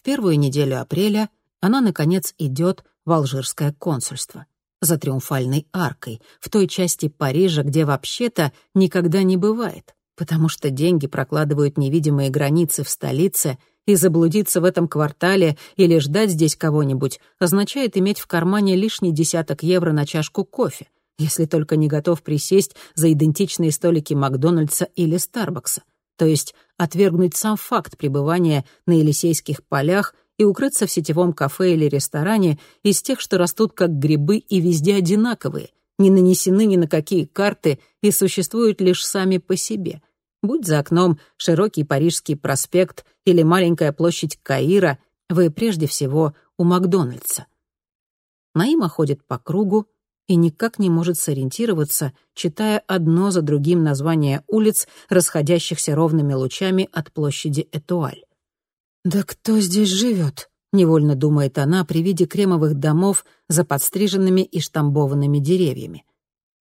В первую неделю апреля она, наконец, идет в алжирское консульство за триумфальной аркой, в той части Парижа, где вообще-то никогда не бывает, потому что деньги прокладывают невидимые границы в столице, и заблудиться в этом квартале или ждать здесь кого-нибудь означает иметь в кармане лишний десяток евро на чашку кофе, если только не готов присесть за идентичные столики Макдональдса или Старбакса, то есть отвергнуть сам факт пребывания на Елисейских полях и укрыться в сетевом кафе или ресторане из тех, что растут как грибы и везде одинаковые, не нанесены ни на какие карты и существуют лишь сами по себе. Будь за окном широкий Парижский проспект или маленькая площадь Каира, вы прежде всего у Макдональдса. Наима ходит по кругу и никак не может сориентироваться, читая одно за другим названия улиц, расходящихся ровными лучами от площади Этуаль. «Да кто здесь живет?» — невольно думает она при виде кремовых домов за подстриженными и штамбованными деревьями.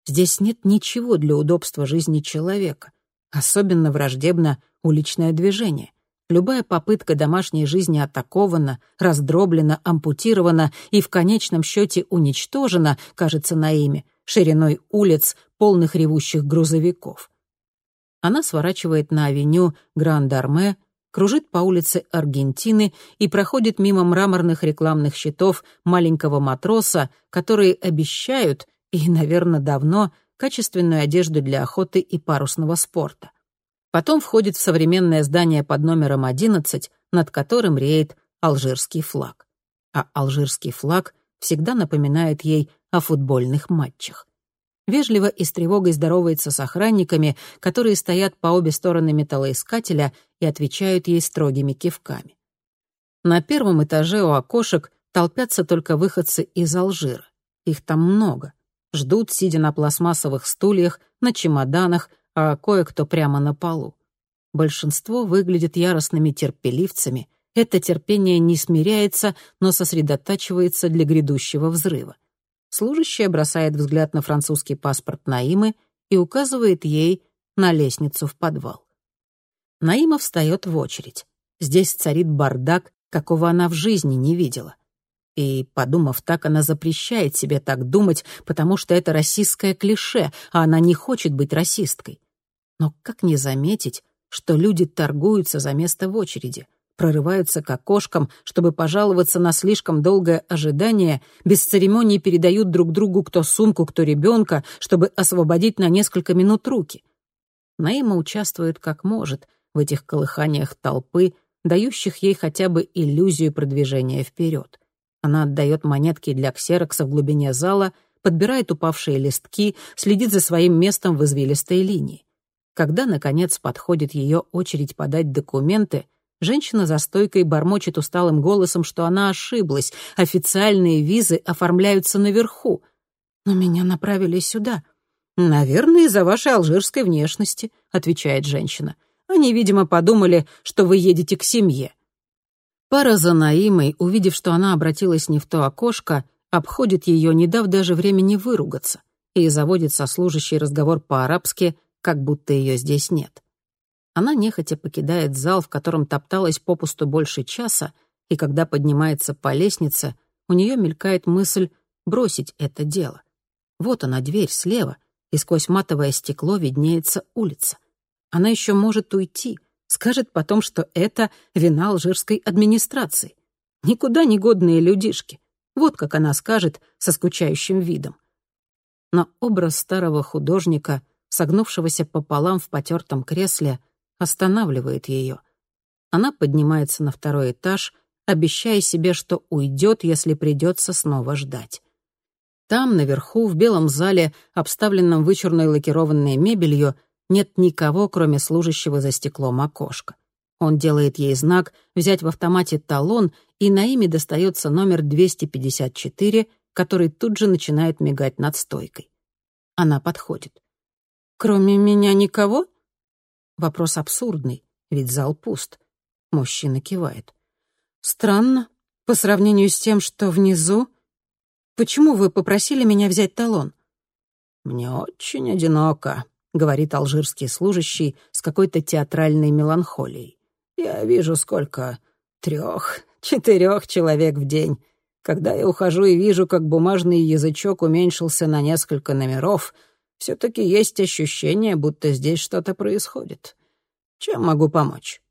Здесь нет ничего для удобства жизни человека. Особенно враждебно уличное движение. Любая попытка домашней жизни атакована, раздроблена, ампутирована и в конечном счете уничтожена, кажется, на имя, шириной улиц, полных ревущих грузовиков. Она сворачивает на авеню Гранд-Арме, кружит по улице Аргентины и проходит мимо мраморных рекламных щитов маленького матроса, которые обещают, и, наверное, давно, качественную одежду для охоты и парусного спорта. Потом входит в современное здание под номером 11, над которым реет алжирский флаг. А алжирский флаг всегда напоминает ей о футбольных матчах вежливо и с тревогой здоровается с охранниками, которые стоят по обе стороны металлоискателя и отвечают ей строгими кивками. На первом этаже у окошек толпятся только выходцы из Алжира. Их там много. Ждут, сидя на пластмассовых стульях, на чемоданах, а кое-кто прямо на полу. Большинство выглядит яростными терпеливцами. Это терпение не смиряется, но сосредотачивается для грядущего взрыва. Служащая бросает взгляд на французский паспорт Наимы и указывает ей на лестницу в подвал. Наима встает в очередь. Здесь царит бардак, какого она в жизни не видела. И, подумав так, она запрещает себе так думать, потому что это расистское клише, а она не хочет быть расисткой. Но как не заметить, что люди торгуются за место в очереди — прорываются к окошкам, чтобы пожаловаться на слишком долгое ожидание, без церемоний передают друг другу кто сумку, кто ребенка, чтобы освободить на несколько минут руки. Наима участвует как может в этих колыханиях толпы, дающих ей хотя бы иллюзию продвижения вперед. Она отдает монетки для ксерокса в глубине зала, подбирает упавшие листки, следит за своим местом в извилистой линии. Когда, наконец, подходит ее очередь подать документы — Женщина за стойкой бормочет усталым голосом, что она ошиблась. Официальные визы оформляются наверху. Но меня направили сюда. «Наверное, из-за вашей алжирской внешности», — отвечает женщина. «Они, видимо, подумали, что вы едете к семье». Пара за Наимой, увидев, что она обратилась не в то окошко, обходит ее, не дав даже времени выругаться, и заводит со служащей разговор по-арабски, как будто ее здесь нет. Она нехотя покидает зал, в котором топталась попусту больше часа, и когда поднимается по лестнице, у нее мелькает мысль бросить это дело. Вот она, дверь слева, и сквозь матовое стекло виднеется улица. Она еще может уйти, скажет потом, что это вина алжирской администрации. Никуда не годные людишки. Вот как она скажет со скучающим видом. Но образ старого художника, согнувшегося пополам в потертом кресле, останавливает ее. Она поднимается на второй этаж, обещая себе, что уйдет, если придется снова ждать. Там, наверху, в белом зале, обставленном вычурной лакированной мебелью, нет никого, кроме служащего за стеклом окошка. Он делает ей знак взять в автомате талон, и на имя достается номер 254, который тут же начинает мигать над стойкой. Она подходит. «Кроме меня никого?» Вопрос абсурдный, ведь зал пуст. Мужчина кивает. «Странно, по сравнению с тем, что внизу. Почему вы попросили меня взять талон?» «Мне очень одиноко», — говорит алжирский служащий с какой-то театральной меланхолией. «Я вижу сколько... трех, четырех человек в день. Когда я ухожу и вижу, как бумажный язычок уменьшился на несколько номеров, все-таки есть ощущение, будто здесь что-то происходит. Чем могу помочь?»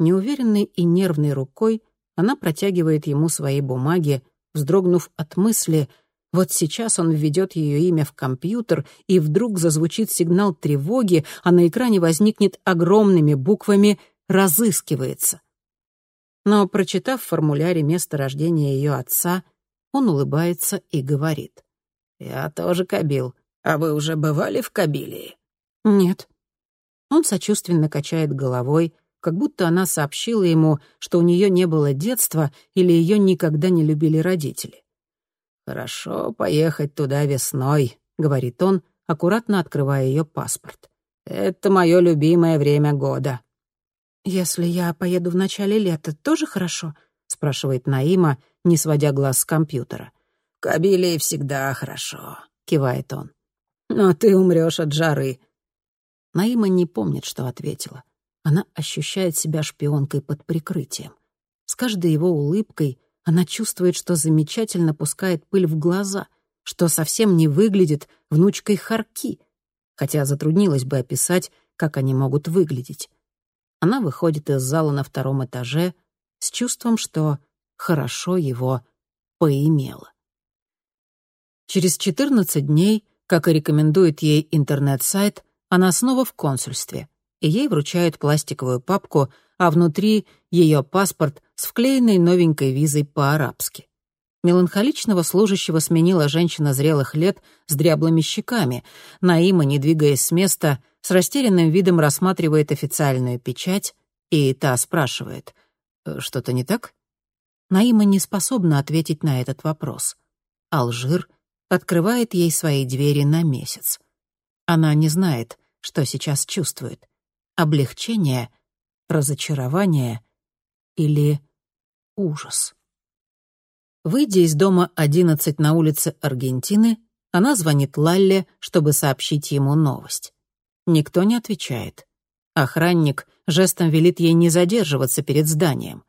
Неуверенной и нервной рукой она протягивает ему свои бумаги, вздрогнув от мысли, вот сейчас он введет ее имя в компьютер, и вдруг зазвучит сигнал тревоги, а на экране возникнет огромными буквами «Разыскивается». Но, прочитав в формуляре место рождения ее отца, он улыбается и говорит. «Я тоже Кабил. А вы уже бывали в Кабилии?» «Нет». Он сочувственно качает головой, как будто она сообщила ему, что у нее не было детства или ее никогда не любили родители. «Хорошо поехать туда весной», — говорит он, аккуратно открывая ее паспорт. «Это мое любимое время года». «Если я поеду в начале лета, тоже хорошо?» — спрашивает Наима, не сводя глаз с компьютера. «В Кабилии всегда хорошо», — кивает он. «Но ты умрешь от жары». Наима не помнит, что ответила. Она ощущает себя шпионкой под прикрытием. С каждой его улыбкой она чувствует, что замечательно пускает пыль в глаза, что совсем не выглядит внучкой Харки, хотя затруднилось бы описать, как они могут выглядеть. Она выходит из зала на втором этаже с чувством, что хорошо его поимела. Через 14 дней, как и рекомендует ей интернет-сайт, она снова в консульстве — и ей вручают пластиковую папку, а внутри ее паспорт с вклеенной новенькой визой по-арабски. Меланхоличного служащего сменила женщина зрелых лет с дряблыми щеками. Наима, не двигаясь с места, с растерянным видом рассматривает официальную печать, и та спрашивает, «Э, «Что-то не так?» Наима не способна ответить на этот вопрос. Алжир открывает ей свои двери на месяц. Она не знает, что сейчас чувствует облегчение, разочарование или ужас. Выйдя из дома 11 на улице Аргентины, она звонит Лалле, чтобы сообщить ему новость. Никто не отвечает. Охранник жестом велит ей не задерживаться перед зданием.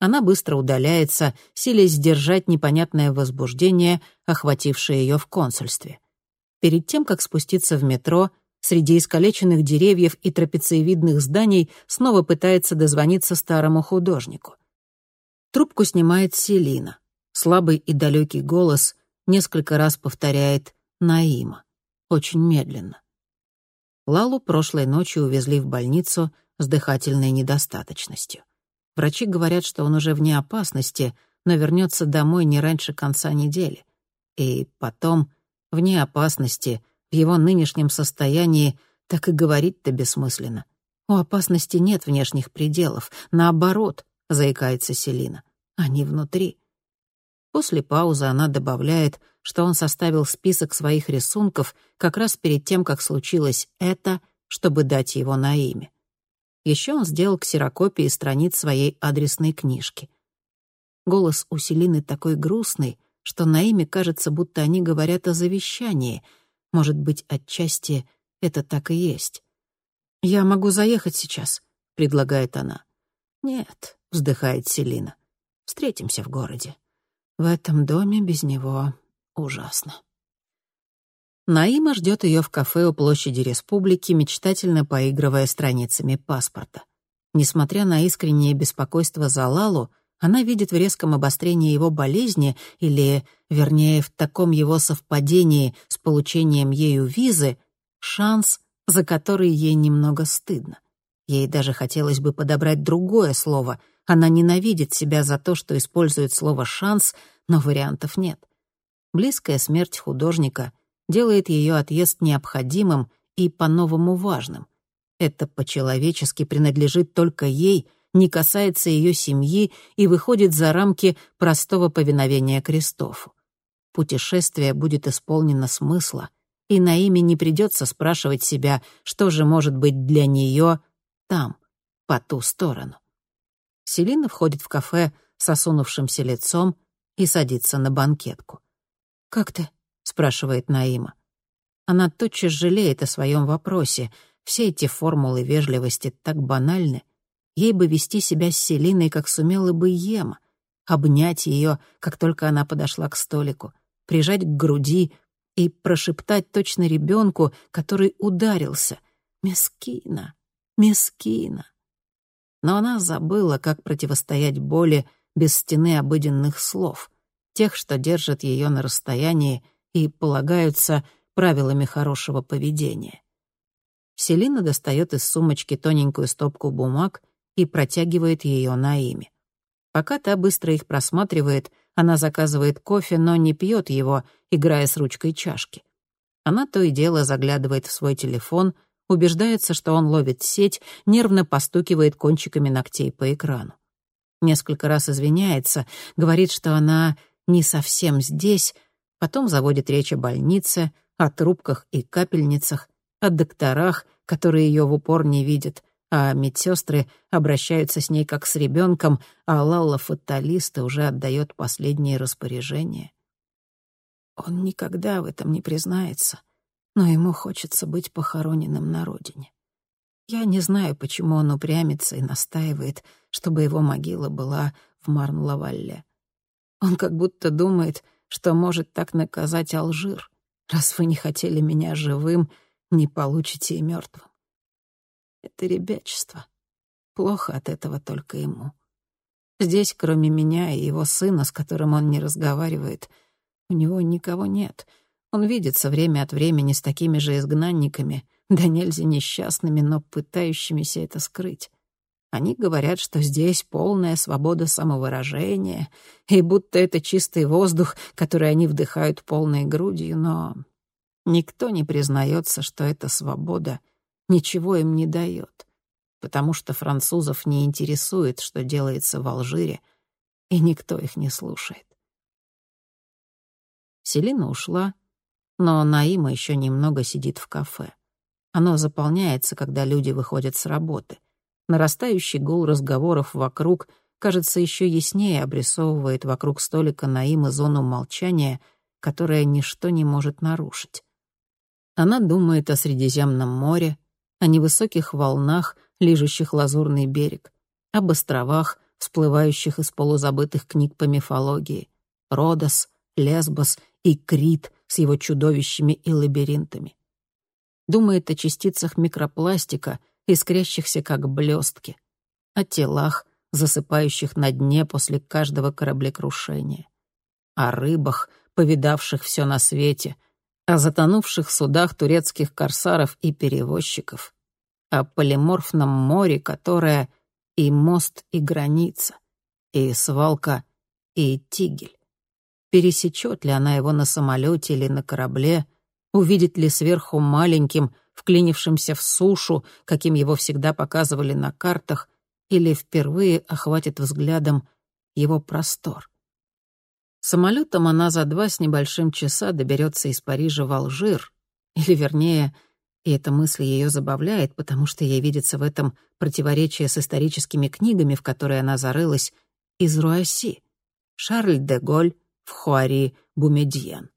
Она быстро удаляется, силясь сдержать непонятное возбуждение, охватившее ее в консульстве. Перед тем, как спуститься в метро, Среди искалеченных деревьев и трапециевидных зданий снова пытается дозвониться старому художнику. Трубку снимает Селина. Слабый и далекий голос несколько раз повторяет «Наима». Очень медленно. Лалу прошлой ночью увезли в больницу с дыхательной недостаточностью. Врачи говорят, что он уже вне опасности, но вернется домой не раньше конца недели. И потом, вне опасности, в его нынешнем состоянии так и говорить-то бессмысленно. У опасности нет внешних пределов. Наоборот, заикается Селина. Они внутри. После паузы она добавляет, что он составил список своих рисунков как раз перед тем, как случилось это, чтобы дать его на имя. Еще он сделал ксерокопии страниц своей адресной книжки. Голос у Селины такой грустный, что на имя кажется, будто они говорят о завещании — может быть, отчасти это так и есть. «Я могу заехать сейчас», — предлагает она. «Нет», — вздыхает Селина. «Встретимся в городе. В этом доме без него ужасно». Наима ждет ее в кафе у площади Республики, мечтательно поигрывая страницами паспорта. Несмотря на искреннее беспокойство за Лалу, она видит в резком обострении его болезни, или, вернее, в таком его совпадении с получением ею визы, шанс, за который ей немного стыдно. Ей даже хотелось бы подобрать другое слово. Она ненавидит себя за то, что использует слово «шанс», но вариантов нет. Близкая смерть художника делает ее отъезд необходимым и по-новому важным. Это по-человечески принадлежит только ей — не касается ее семьи и выходит за рамки простого повиновения Кристофу. Путешествие будет исполнено смысла, и на имя не придется спрашивать себя, что же может быть для нее там, по ту сторону. Селина входит в кафе с осунувшимся лицом и садится на банкетку. «Как ты?» — спрашивает Наима. Она тотчас жалеет о своем вопросе. Все эти формулы вежливости так банальны. Ей бы вести себя с Селиной, как сумела бы Ема, обнять ее, как только она подошла к столику, прижать к груди и прошептать точно ребенку, который ударился. «Мескина, Мескина». Но она забыла, как противостоять боли без стены обыденных слов, тех, что держат ее на расстоянии и полагаются правилами хорошего поведения. Селина достает из сумочки тоненькую стопку бумаг и протягивает ее на имя. Пока та быстро их просматривает, она заказывает кофе, но не пьет его, играя с ручкой чашки. Она то и дело заглядывает в свой телефон, убеждается, что он ловит сеть, нервно постукивает кончиками ногтей по экрану. Несколько раз извиняется, говорит, что она не совсем здесь, потом заводит речь о больнице, о трубках и капельницах, о докторах, которые ее в упор не видят, а медсестры обращаются с ней как с ребенком, а Лалла фаталиста уже отдает последние распоряжения. Он никогда в этом не признается, но ему хочется быть похороненным на родине. Я не знаю, почему он упрямится и настаивает, чтобы его могила была в Марн-Лавалле. Он как будто думает, что может так наказать Алжир. Раз вы не хотели меня живым, не получите и мертвым. Это ребячество. Плохо от этого только ему. Здесь, кроме меня и его сына, с которым он не разговаривает, у него никого нет. Он видится время от времени с такими же изгнанниками, да нельзя несчастными, но пытающимися это скрыть. Они говорят, что здесь полная свобода самовыражения, и будто это чистый воздух, который они вдыхают полной грудью, но никто не признается, что эта свобода ничего им не дает, потому что французов не интересует, что делается в Алжире, и никто их не слушает. Селина ушла, но Наима еще немного сидит в кафе. Оно заполняется, когда люди выходят с работы. Нарастающий гул разговоров вокруг, кажется, еще яснее обрисовывает вокруг столика Наимы зону молчания, которое ничто не может нарушить. Она думает о Средиземном море, о невысоких волнах, лижущих лазурный берег, об островах, всплывающих из полузабытых книг по мифологии, Родос, Лесбос и Крит с его чудовищами и лабиринтами. Думает о частицах микропластика, искрящихся как блестки, о телах, засыпающих на дне после каждого кораблекрушения, о рыбах, повидавших все на свете — о затонувших судах турецких корсаров и перевозчиков, о полиморфном море, которое и мост, и граница, и свалка, и тигель. Пересечет ли она его на самолете или на корабле, увидит ли сверху маленьким, вклинившимся в сушу, каким его всегда показывали на картах, или впервые охватит взглядом его простор. Самолетом она за два с небольшим часа доберется из Парижа в Алжир, или, вернее, и эта мысль ее забавляет, потому что ей видится в этом противоречие с историческими книгами, в которые она зарылась, из Руасси. Шарль де Голь в Хуари Бумедьен.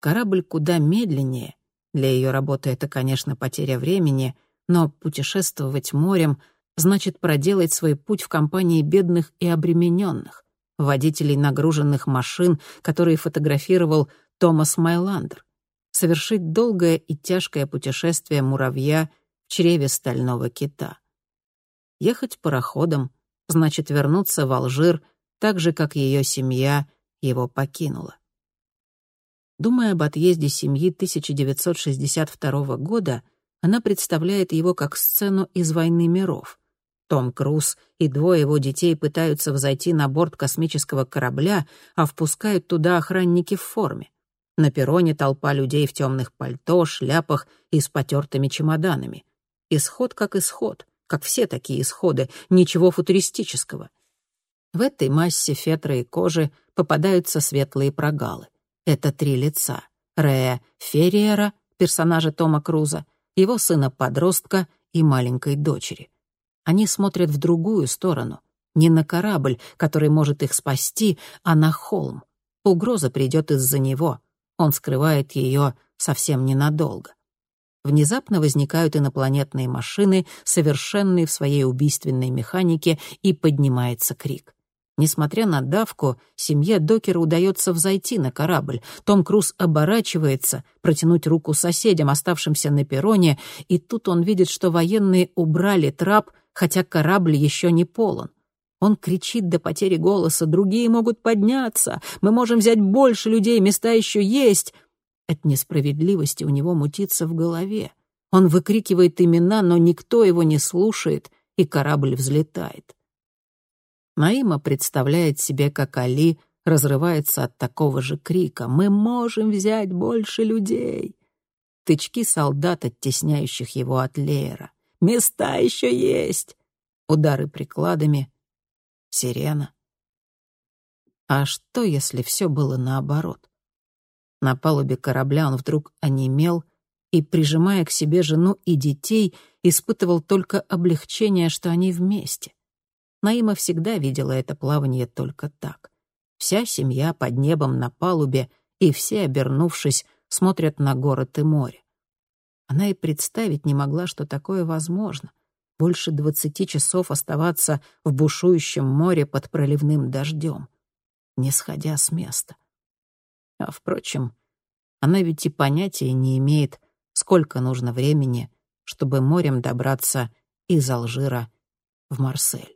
Корабль куда медленнее. Для ее работы это, конечно, потеря времени, но путешествовать морем значит проделать свой путь в компании бедных и обремененных водителей нагруженных машин, которые фотографировал Томас Майландер, совершить долгое и тяжкое путешествие муравья в чреве стального кита. Ехать пароходом значит вернуться в Алжир так же, как ее семья его покинула. Думая об отъезде семьи 1962 года, она представляет его как сцену из «Войны миров», том Круз и двое его детей пытаются взойти на борт космического корабля, а впускают туда охранники в форме. На перроне толпа людей в темных пальто, шляпах и с потертыми чемоданами. Исход как исход, как все такие исходы, ничего футуристического. В этой массе фетра и кожи попадаются светлые прогалы. Это три лица. Рея Ферриера, персонажа Тома Круза, его сына-подростка и маленькой дочери — они смотрят в другую сторону, не на корабль, который может их спасти, а на холм. Угроза придет из-за него. Он скрывает ее совсем ненадолго. внезапно возникают инопланетные машины, совершенные в своей убийственной механике, и поднимается крик. Несмотря на давку, семье Докера удается взойти на корабль. Том Круз оборачивается, протянуть руку соседям, оставшимся на перроне, и тут он видит, что военные убрали трап, хотя корабль еще не полон. Он кричит до потери голоса, другие могут подняться, мы можем взять больше людей, места еще есть. От несправедливости у него мутится в голове. Он выкрикивает имена, но никто его не слушает, и корабль взлетает. Наима представляет себе, как Али разрывается от такого же крика «Мы можем взять больше людей!» Тычки солдат, оттесняющих его от Леера. «Места еще есть!» Удары прикладами. Сирена. А что, если все было наоборот? На палубе корабля он вдруг онемел и, прижимая к себе жену и детей, испытывал только облегчение, что они вместе. Наима всегда видела это плавание только так. Вся семья под небом на палубе, и все, обернувшись, смотрят на город и море. Она и представить не могла, что такое возможно. Больше двадцати часов оставаться в бушующем море под проливным дождем, не сходя с места. А, впрочем, она ведь и понятия не имеет, сколько нужно времени, чтобы морем добраться из Алжира в Марсель.